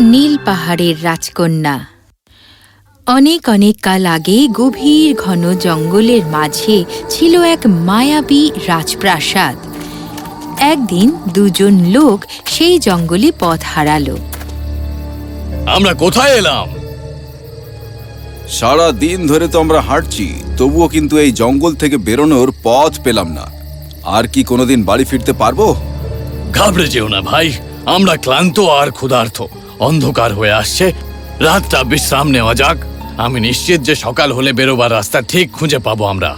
নীল পাহাড়ের রাজকন্যা। অনেক অনেক কাল আগে গভীর ঘন জঙ্গলের মাঝে ছিল এক মায়াবী রাজপ্রাসাদ। একদিন দুজন লোক সেই জঙ্গলে পথ হারালো। আমরা কোথায় এলাম? সারা দিন ধরে তো আমরা হাঁটছি তবুও কিন্তু এই জঙ্গল থেকে বেরোনোর পথ পেলাম না। আর কি কোনোদিন বাড়ি ফিরতে পারব? ঘাবড়ে যেও না ভাই। আমরা ক্লান্ত আর ক্ষুধার্ত। অন্ধকার হয়ে আসছে। রাতটা বিশ্রাম নেওয়া যাক। আমি নিশ্চিত যে সকাল হলে বেরোবার রাস্তা ঠিক খুঁজে পাবো আমরা।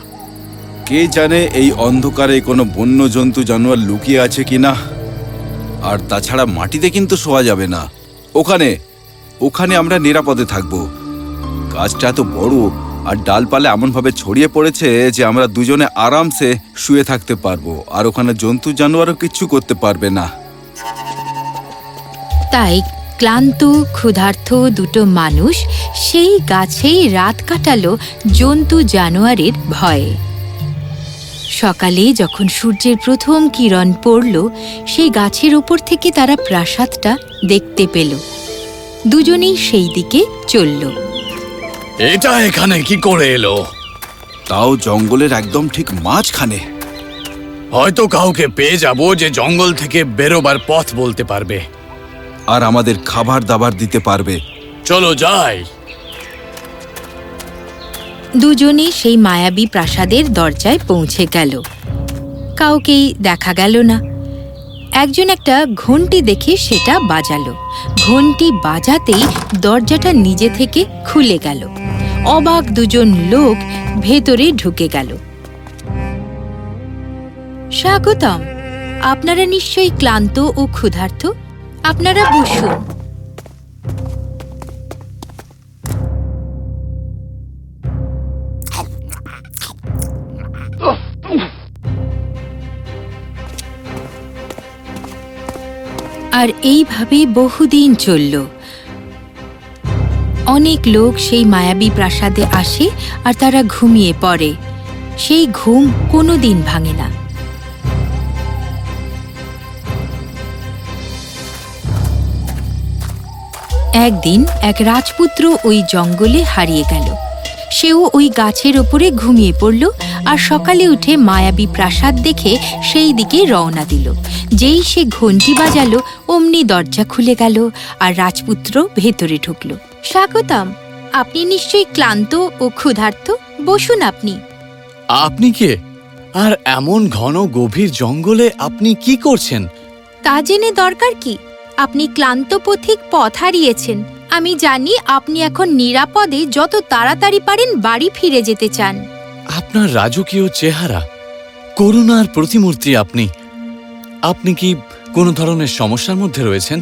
কে জানে এই অন্ধকারে কোনো বন্য জন্তু জানোয়ার লুকিয়ে আছে কিনা আর তাছাড়া মাটিতে কিন্তু শোয়া যাবে না। ওখানে ওখানে আমরা নিরাপদে থাকব। গাছটা এত বড় আর ডালপালা এমনভাবে ছড়িয়ে পড়েছে যে আমরা দুজনে আরামসে শুয়ে থাকতে পারব। আর ওখানে জন্তু জানোয়ারও কিচ্ছু করতে পারবে না। তাই ক্লান্ত ক্ষুধার্থ দুটো মানুষ সেই গাছেই রাত কাটালো জন্তু জানোয়ারের ভয়ে। সকালে যখন সূর্যের প্রথম কিরণ পড়ল, সেই গাছের ওপর থেকে তারা প্রাসাদটা দেখতে পেল। দুজনেই সেই দিকে চলল। এটা এখানে কি করে এলো? তাও জঙ্গলের একদম ঠিক মাঝখানে। হয়তো কাউকে পেয়ে যাব যে জঙ্গল থেকে বেরোবার পথ বলতে পারবে। আর আমাদের খাবার দাবার দিতে পারবে। চলো যাই। দুজনে সেই মায়াবী প্রাসাদের দরজায় পৌঁছে গেল। কাউকেই দেখা গেল না। একজন একটা ঘন্টি দেখে সেটা বাজালো। ঘন্টি বাজাতেই দরজাটা নিজে থেকে খুলে গেল। অবাক দুজন লোক ভেতরে ঢুকে গেল। স্বাগতম। আপনারা নিশ্চয়ই ক্লান্ত ও ক্ষুধার্ত। আপনারা বসুন। আর এইভাবে বহুদিন চলল। অনেক লোক সেই মায়াবী প্রাসাদে আসে আর তারা ঘুমিয়ে পড়ে। সেই ঘুম কোনো দিন ভাঙে না। একদিন এক রাজপুত্র ওই জঙ্গলে হারিয়ে গেল। সেও ওই গাছের ওপরে ঘুমিয়ে পড়ল আর সকালে উঠে মায়াবী প্রাসাদ দেখে সেই দিকে রওনা দিল। যেই সে ঘন্টি বাজালো অমনি দরজা খুলে গেল আর রাজপুত্র ভেতরে ঢুকল। স্বাগতম আপনি নিশ্চয়ই ক্লান্ত ও ক্ষুধার্ত? বসুন আপনি। আপনি কে? আর এমন ঘন গভীর জঙ্গলে আপনি কি করছেন? তা জেনে দরকার কি? আপনি ক্লান্ত পথিক পথ হারিয়েছেন। আমি জানি আপনি এখন নিরাপদে যত তাড়াতাড়ি পারেন বাড়ি ফিরে যেতে চান। আপনার রাজকীয় চেহারা করুণার প্রতিমূর্তি আপনি। আপনি কি কোনো ধরনের সমস্যার মধ্যে রয়েছেন?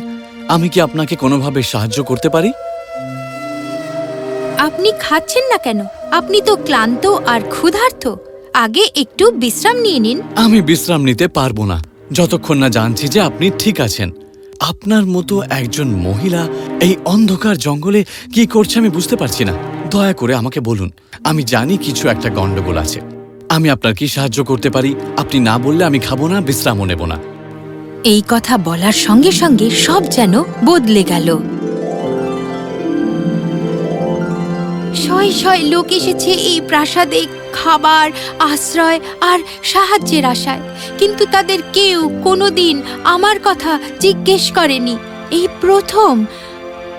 আমি কি আপনাকে কোনোভাবে সাহায্য করতে পারি? আপনি খাচ্ছেন না কেন? আপনি তো ক্লান্ত আর ক্ষুধার্ত। আগে একটু বিশ্রাম নিয়ে নিন। আমি বিশ্রাম নিতে পারব না। যতক্ষণ না জানছি যে আপনি ঠিক আছেন। আপনার মতো একজন মহিলা এই অন্ধকার জঙ্গলে কি করছে আমি বুঝতে পারছি না। দয়া করে আমাকে বলুন, আমি জানি কিছু একটা গন্ডগোল আছে। আমি আপনার কি সাহায্য করতে পারি? আপনি না বললে আমি খাব না, বিশ্রামও নেব না। এই কথা বলার সঙ্গে সঙ্গে সব যেন বদলে গেল। শয় শয়, লোক এসেছে এই প্রাসাদে। খাবার আশ্রয় আর সাহায্যের আশায়। কিন্তু তাদের কেউ কোনো দিন আমার কথা জিজ্ঞেস করেনি। এই প্রথম।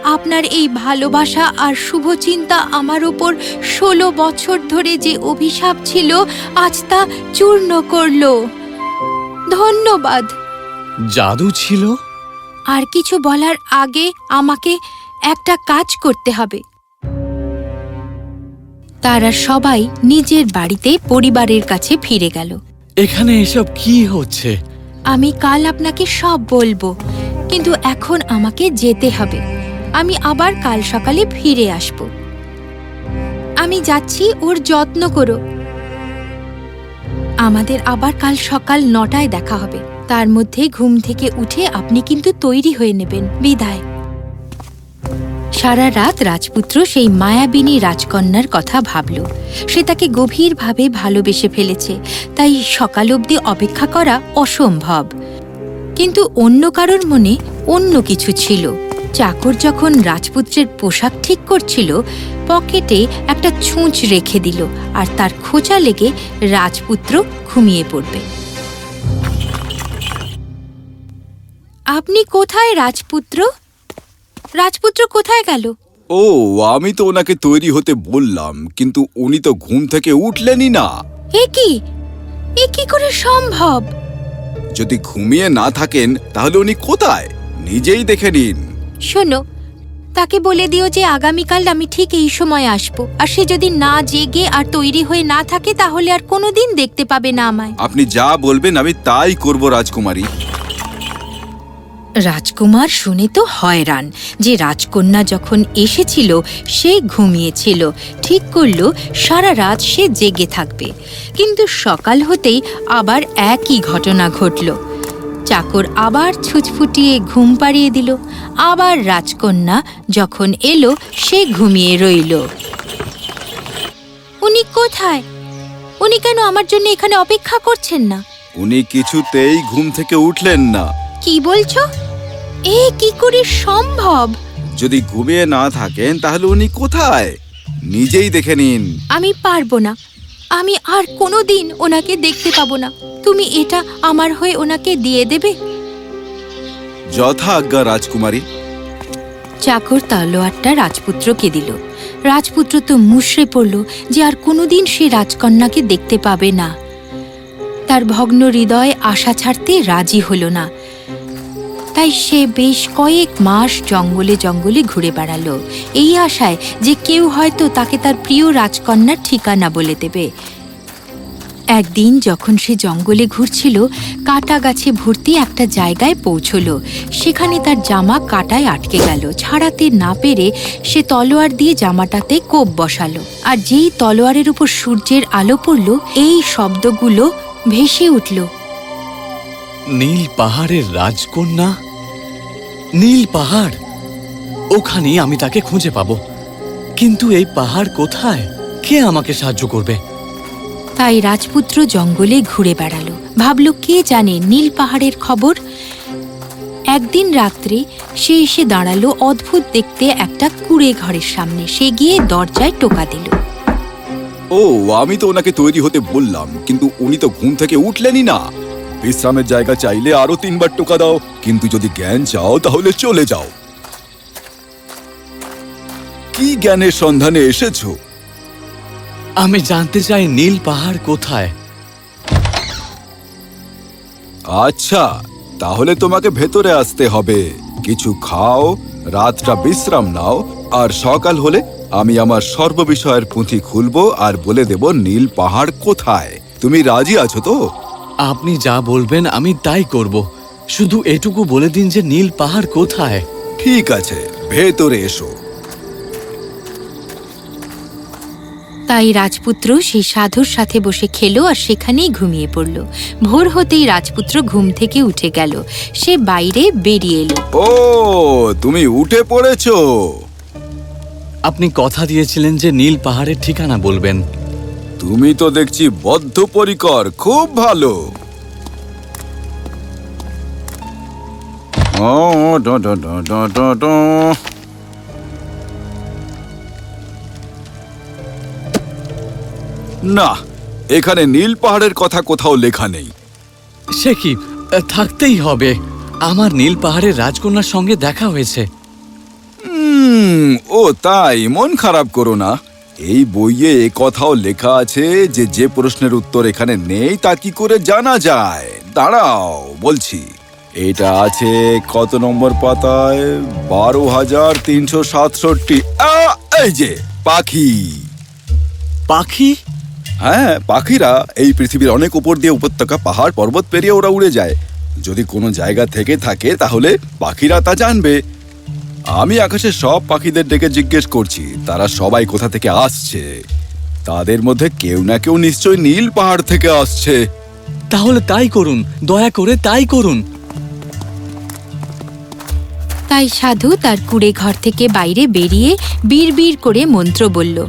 আপনার এই ভালোবাসা আর শুভচিন্তা আমার ওপর ষোলো বছর ধরে যে অভিশাপ ছিল আজ তা চূর্ণ করল। ধন্যবাদ। জাদু ছিল? আর কিছু বলার আগে আমাকে একটা কাজ করতে হবে। তারা সবাই নিজের বাড়িতে পরিবারের কাছে ফিরে গেল। এখানে এসব কি হচ্ছে? আমি কাল আপনাকে সব বলব কিন্তু এখন আমাকে যেতে হবে। আমি আবার কাল সকালে ফিরে আসব। আমি যাচ্ছি ওর যত্ন করো। আমাদের আবার কাল সকাল নটায় দেখা হবে। তার মধ্যে ঘুম থেকে উঠে আপনি কিন্তু তৈরি হয়ে নেবেন। বিদায়। সারা রাত রাজপুত্র সেই মায়াবিনী রাজকন্যার কথা ভাবল। সে তাকে গভীরভাবে ভালোবেসে ফেলেছে, তাই সকাল অবধি অপেক্ষা করা অসম্ভব। কিন্তু অন্য কারোর মনে অন্য কিছু ছিল। চাকর যখন রাজপুত্রের পোশাক ঠিক করছিল, পকেটে একটা ছুঁচ রেখে দিল আর তার খোঁচা লেগে রাজপুত্র ঘুমিয়ে পড়বে। আপনি কোথায় রাজপুত্র? রাজপুত্র কোথায় গেল? ও আমি তো ওনাকে তৈরি হতে বললাম কিন্তু উনি তো ঘুম থেকে উঠলেনই না। এ কি? এ কি করে সম্ভব? যদি ঘুমিয়ে না থাকেন তাহলে উনি কোথায়? নিজেই দেখে নিন। শোনো তাকে বলে দিও যে আগামীকাল আমি ঠিক এই সময় আসব। আর সে যদি না জেগে আর তৈরি হয়ে না থাকে তাহলে আর কোনোদিন দেখতে পাবে না আমায়। আপনি যা বলবেন আমি তাই করব রাজকুমারী। রাজকুমার শুনে তো হয়রান যে রাজকন্যা যখন এসেছিল সে ঘুমিয়েছিল। ঠিক করল সারা রাত সে জেগে থাকবে। কিন্তু সকাল হতেই আবার একই ঘটনা ঘটল। চাকর আবার ছুচফুটিয়ে ঘুম পাড়িয়ে দিল। আবার রাজকন্যা যখন এলো সে ঘুমিয়ে রইল। উনি কোথায়? উনি কেন আমার জন্য এখানে অপেক্ষা করছেন না? উনি কিছুতেই ঘুম থেকে উঠলেন না। কি বলছো? এ কি করে সম্ভব? যদি ঘুমিয়ে না থাকেন তাহলে উনি কোথায়? নিজেই দেখে নিন। আমি পারব না। আমি আর কোনো দিন ওনাকে দেখতে পাবো না। তুমি এটা আমার হয়ে ওনাকে দিয়ে দেবে? যথা আজ্ঞা রাজকুমারী। চাকর তলোয়ারটা রাজপুত্রকে দিল? রাজপুত্র তো মুষড়ে পড়ল যে আর কোনোদিন সে রাজকন্যাকে দেখতে পাবে না। তার ভগ্ন হৃদয় আশা ছাড়তে রাজি হল না। তাই সে বেশ কয়েক মাস জঙ্গলে জঙ্গলে ঘুরে বেড়ালো। এই আশায় যে কেউ হয়তো তাকে তার প্রিয় রাজকন্যার ঠিকানা বলে দেবে। একদিন যখন সে জঙ্গলে ঘুরছিল কাটা গাছে ভর্তি একটা জায়গায় পৌঁছলো। সেখানে তার জামা কাটায় আটকে গেল। ছাড়াতে না পেরে সে তলোয়ার দিয়ে জামাটাতে কোপ বসালো। আর যেই তলোয়ারের উপর সূর্যের আলো পড়ল, এই শব্দগুলো ভেসে উঠল। নীল পাহাড়ের রাজকন্যা? নীল পাহাড়। ওখানেই আমি তাকে খুঁজে পাব। কিন্তু এই পাহাড় কোথায়? কে আমাকে সাহায্য করবে? তাই রাজপুত্র জঙ্গলে ঘুরে বেড়ালো। ভাবল কে জানে নীল পাহাড়ের খবর? একদিন রাত্রে সে এসে দাঁড়াল অদ্ভুত দেখতে একটা কুড়ে ঘরের সামনে। সে গিয়ে দরজায় টোকা দিল। ও আমি তো ওনাকে তৈরি হতে বললাম কিন্তু উনি তো ঘুম থেকে উঠলেনই না। বিশ্রামের জায়গা চাইলে আরও তিনবার টোকা দাও কিন্তু যদি জ্ঞান চাও তাহলে চলে যাও। কি জ্ঞানের সন্ধানে এসেছ? আমি জানতে চাই নীল পাহাড় কোথায়? আচ্ছা তাহলে তোমাকে ভেতরে আসতে হবে। কিছু খাও রাতটা বিশ্রাম নাও আর সকাল হলে আমি আমার সর্ববিষয়ের পুঁথি খুলবো আর বলে দেব নীল পাহাড় কোথায়। তুমি রাজি আছো তো? আপনি যা বলবেন আমি তাই করব। শুধু এটুকু বলে দিন যে নীল পাহাড় কোথায়। ঠিক আছে ভেতরে এসো। তাই রাজপুত্র সেই সাধুর সাথে বসে খেলো আর সেখানেই ঘুমিয়ে পড়ল। ভোর হতেই রাজপুত্র ঘুম থেকে উঠে গেল। সে বাইরে বেরিয়ে এলো। ও তুমি উঠে পড়েছো। আপনি কথা দিয়েছিলেন যে নীল পাহাড়ের ঠিকানা বলবেন। তুমি তো দেখছি বদ্ধপরিকর খুব ভালো। না এখানে নীল পাহাড়ের কথা কোথাও লেখা নেই। সে কি? থাকতেই হবে। আমার নীল পাহাড়ের রাজকন্যার সঙ্গে দেখা হয়েছে। ও তাই মন খারাপ করো না। এই বইয়ে এ কথাও লেখা আছে যে যে প্রশ্নের উত্তর এখানে নেই তা কি করে জানা যায়? দাঁড়াও বলছি। এটা আছে কত নম্বর পাতায়? বারো হাজার তিনশো সাতষট্টি। এই যে পাখি। পাখি? হ্যাঁ পাখিরা এই পৃথিবীর অনেক উপর দিয়ে উপত্যকা পাহাড় পর্বত পেরিয়ে ওরা উড়ে যায়। যদি কোনো জায়গা থেকে থাকে তাহলে পাখিরা তা জানবে। আমি আকাশে সব পাখিদের ডেকে জিজ্ঞেস করছি তারা সবাই কোথা থেকে আসছে? তাদের মধ্যে কেউ না কেউ নিশ্চয় নীল পাহাড় থেকে আসছে। তাহলে তাই করুন দয়া করে তাই করুন। তাই সাধু তার কুড়ে ঘর থেকে বাইরে বেরিয়ে বীর করে মন্ত্র বলল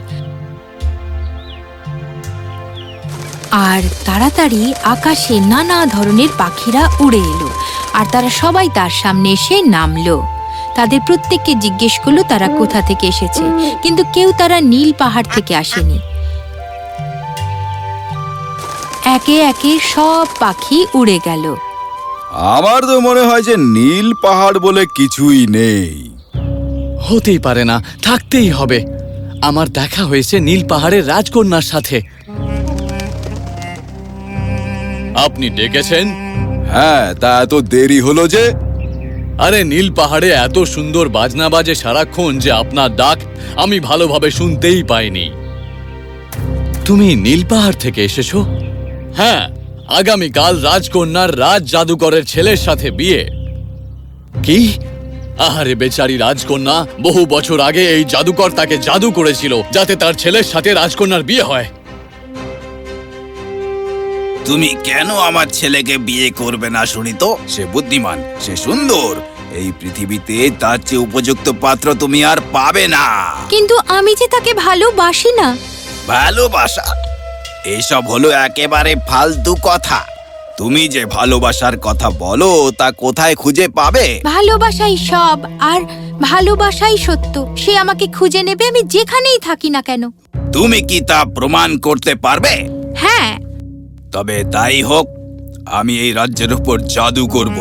আর তাড়াতাড়ি আকাশে নানা ধরনের পাখিরা উড়ে এলো আর তারা সবাই তার সামনে এসে নামলো। তাদের প্রত্যেককে জিজ্ঞেস করল তারা কোথা থেকে এসেছে। কিন্তু কেউ তারা নীল পাহাড় থেকে আসেনি। একে একে সব পাখি উড়ে গেল। আমার তো মনে হয় যে নীল পাহাড় বলে কিছুই নেই। হতেই পারে না থাকতেই হবে। আমার দেখা হয়েছে নীল পাহাড়ের রাজকন্যার সাথে। আপনি ডেকেছেন? হ্যাঁ তা এত দেরি হলো যে আরে নীল পাহাড়ে এত সুন্দর বাজনা বাজে সারাক্ষণ যে আপনার ডাক আমি ভালোভাবে শুনতেই পাইনি। তুমি নীল পাহাড় থেকে এসেছ? হ্যাঁ আগামীকাল রাজকন্যার রাজ জাদুকরের ছেলের সাথে বিয়ে। কি? আহারে বেচারি রাজকন্যা, বহু বছর আগে এই জাদুকর তাকে জাদু করেছিল যাতে তার ছেলের সাথে রাজকন্যার বিয়ে হয়। তুমি কেন আমার ছেলেকে বিয়ে করবে না শুনি তো সে বুদ্ধিমান সে সুন্দর। এই পৃথিবীতে তার চেয়ে উপযুক্ত পাত্র তুমি আর পাবে না। কিন্তু আমি যে তাকে ভালোবাসি না। ভালোবাসা? এসব হলো একেবারে ফালতু কথা। তুমি যে ভালোবাসার কথা বলো তা কোথায় খুঁজে পাবে? ভালোবাসাই সব আর ভালোবাসাই সত্য। সে আমাকে খুঁজে নেবে আমি যেখানেই থাকি না কেন। তুমি কি তা প্রমাণ করতে পারবে? হ্যাঁ তবে তাই হোক, আমি এই রাজ্যের উপর জাদু করব।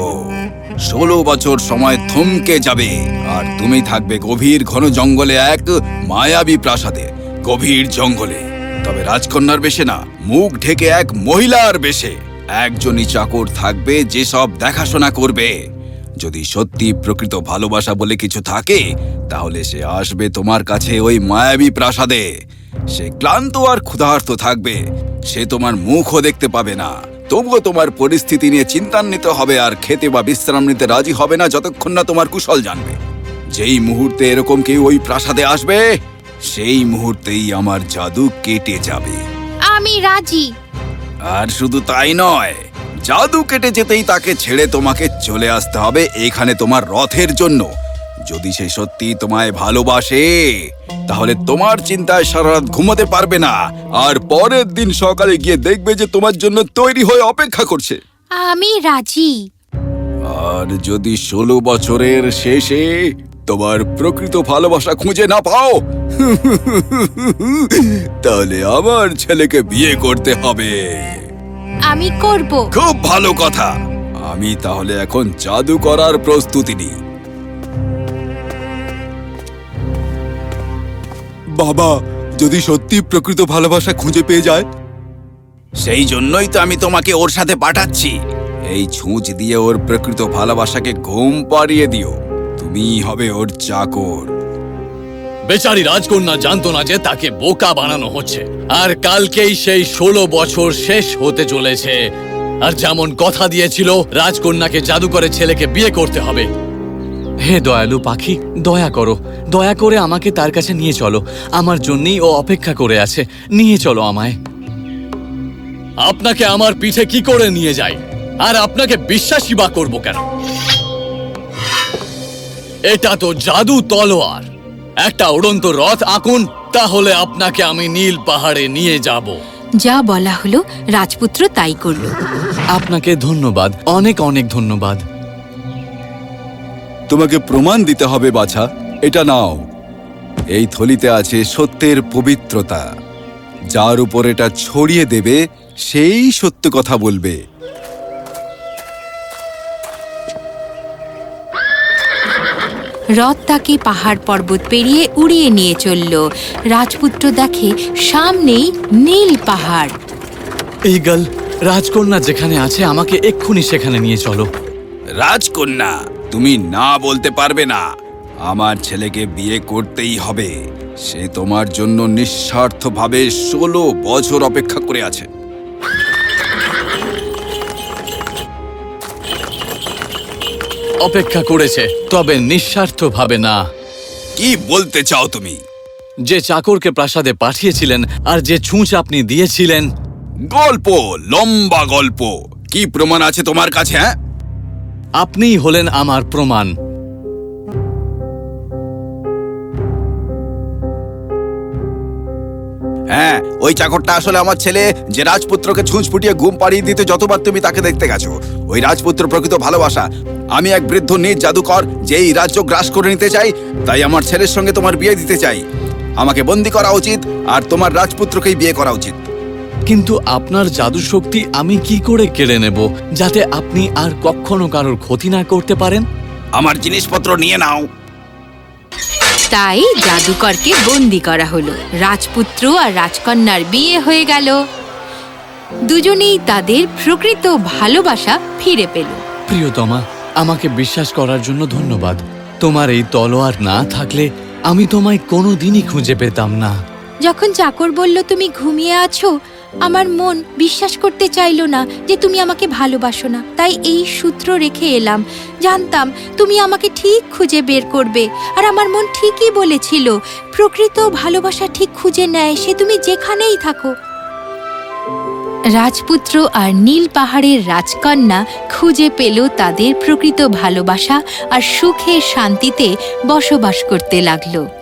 ষোলো বছর সময় থমকে যাবে, আর তুমি থাকবে গভীর ঘন জঙ্গলে এক মায়াবী প্রাসাদে, গভীর জঙ্গলে। তবে রাজকন্যার বেশে না, মুখ ঢেকে এক মহিলার বেশে। একজনই চাকর থাকবে যে সব দেখাশোনা করবে। যদি সত্যি প্রকৃত ভালোবাসা বলে কিছু থাকে, তাহলে সে আসবে তোমার কাছে ওই মায়াবী প্রাসাদে। সে ক্লান্ত আর ক্ষুধার্ত থাকবে। সে তোমার মুখও দেখতে পাবে না। তবুও তোমার পরিস্থিতি নিয়ে চিন্তান্বিত হবে আর খেতে বা বিশ্রাম নিতে রাজি হবে না যতক্ষণ না তোমার কুশল জানবে। যেই মুহূর্তে এরকম কেউ ওই প্রাসাদে আসবে সেই মুহূর্তেই আমার জাদু কেটে যাবে। আমি রাজি। আর শুধু তাই নয় জাদু কেটে যেতেই তাকে ছেড়ে তোমাকে চলে আসতে হবে এখানে তোমার রথের জন্য। যদি সে সত্যি তোমায় ভালোবাসে তাহলে তোমার চিন্তায় সারা রাত ঘুমোতে পারবে না। আর পরের দিন সকালে গিয়ে দেখবে যে তোমার জন্য তৈরি হয়ে অপেক্ষা করছে। আমি রাজি। আর যদি ষোলো বছরের শেষে তোমার প্রকৃত ভালোবাসা খুঁজে না পাও তাহলে আমার ছেলেকে বিয়ে করতে হবে। আমি করব। খুব ভালো কথা। আমি তাহলে এখন জাদু করার প্রস্তুতি নিই। বাবা যদি সত্যি প্রকৃত ভালোবাসা খুঁজে পেয়ে যায়? সেই জন্যই তো আমি তোমাকে ওর সাথে পাঠাচ্ছি। এই ছুঁচ দিয়ে ওর প্রকৃত ভালোবাসাকে ঘুম পাড়িয়ে দিও। তুমি হবে ওর চাকর। বেচারি রাজকন্যা জানতো না যে তাকে বোকা বানানো হচ্ছে। আর কালকেই সেই ষোলো বছর শেষ হতে চলেছে। আর যেমন কথা দিয়েছিল রাজকন্যাকে জাদুকরের ছেলেকে বিয়ে করতে হবে। হে দয়ালু পাখি দয়া করো। দয়া করে আমাকে তার কাছে নিয়ে চলো। আমার জন্যই ও অপেক্ষা করে আছে। নিয়ে চলো আমায়। আপনাকে আমার পিঠে কি করে নিয়ে যাই আর আপনাকে বিশ্বাসী বা করব কেন? এটা তো জাদু তলোয়ার। একটা উড়ন্ত রথ আঁকুন তাহলে আপনাকে আমি নীল পাহাড়ে নিয়ে যাব। যা বলা হলো রাজপুত্র তাই করল। আপনাকে ধন্যবাদ অনেক অনেক ধন্যবাদ। তোমাকে প্রমাণ দিতে হবে বাছা। এটা নাও। এই থলিতে আছে সত্যের পবিত্রতা। যার উপর এটা ছড়িয়ে দেবে সেই সত্য কথা বলবে। রথ তাকে পাহাড় পর্বত পেরিয়ে উড়িয়ে নিয়ে চলল। রাজপুত্র দেখে সামনেই নীল পাহাড়। ইগল রাজকন্যা যেখানে আছে আমাকে এক্ষুনি সেখানে নিয়ে চলো। রাজকন্যা তুমি না বলতে পারবে না। আমার ছেলেকে বিয়ে করতেই হবে। সে তোমার জন্য নিঃস্বার্থভাবে ষোলো বছর অপেক্ষা করে আছে। অপেক্ষা করেছে তবে নিঃস্বার্থ ভাবে না। কি বলতে চাও তুমি? যে চাকরকে প্রাসাদে পাঠিয়েছিলেন আর যে ছুঁচ আপনি দিয়েছিলেন। গল্প লম্বা গল্প। কি প্রমাণ আছে তোমার কাছে হ্যাঁ? আপনিই হলেন আমার প্রমাণ। হ্যাঁ ওই চাকরটা আসলে আমার ছেলে যে রাজপুত্রকে ছুঁচ ফুটিয়ে ঘুম পাড়িয়ে দিতে যতবার তুমি তাকে দেখতে গেছো। ওই রাজপুত্র প্রকৃত ভালোবাসা। আমি এক বৃদ্ধ নিজ জাদুকর যে এই রাজ্য গ্রাস করে নিতে চাই তাই আমার ছেলের সঙ্গে তোমার বিয়ে দিতে চাই। আমাকে বন্দি করা উচিত আর তোমার রাজপুত্রকেই বিয়ে করা উচিত। কিন্তু আপনার জাদু শক্তি আমি কি করে কেড়ে নেব যাতে আপনি আর কখনো কারোর ক্ষতি না করতে পারেন? আমার জিনিসপত্র নিয়ে নাও। তাই জাদুকরকে বন্দি করা হলো। রাজপুত্র আর রাজকন্যার বিয়ে হয়ে গেল। দুজনেই তাদের প্রকৃত ভালোবাসা ফিরে পেল। প্রিয়তমা আমাকে বিশ্বাস করার জন্য ধন্যবাদ। তোমার এই তলোয়ার না থাকলে আমি তোমায় কোনোদিনই খুঁজে পেতাম না। যখন চাকর বলল তুমি ঘুমিয়ে আছো? আমার মন বিশ্বাস করতে চাইলো না যে তুমি আমাকে ভালোবাসো না। তাই এই সূত্র রেখে এলাম। জানতাম তুমি আমাকে ঠিক খুঁজে বের করবে। আর আমার মন ঠিকই বলেছিল, প্রকৃত ভালোবাসা ঠিক খুঁজে নেয় সে তুমি যেখানেই থাকো। রাজপুত্র আর নীল পাহাড়ের রাজকন্যা খুঁজে পেল তাদের প্রকৃত ভালোবাসা আর সুখে শান্তিতে বসবাস করতে লাগল।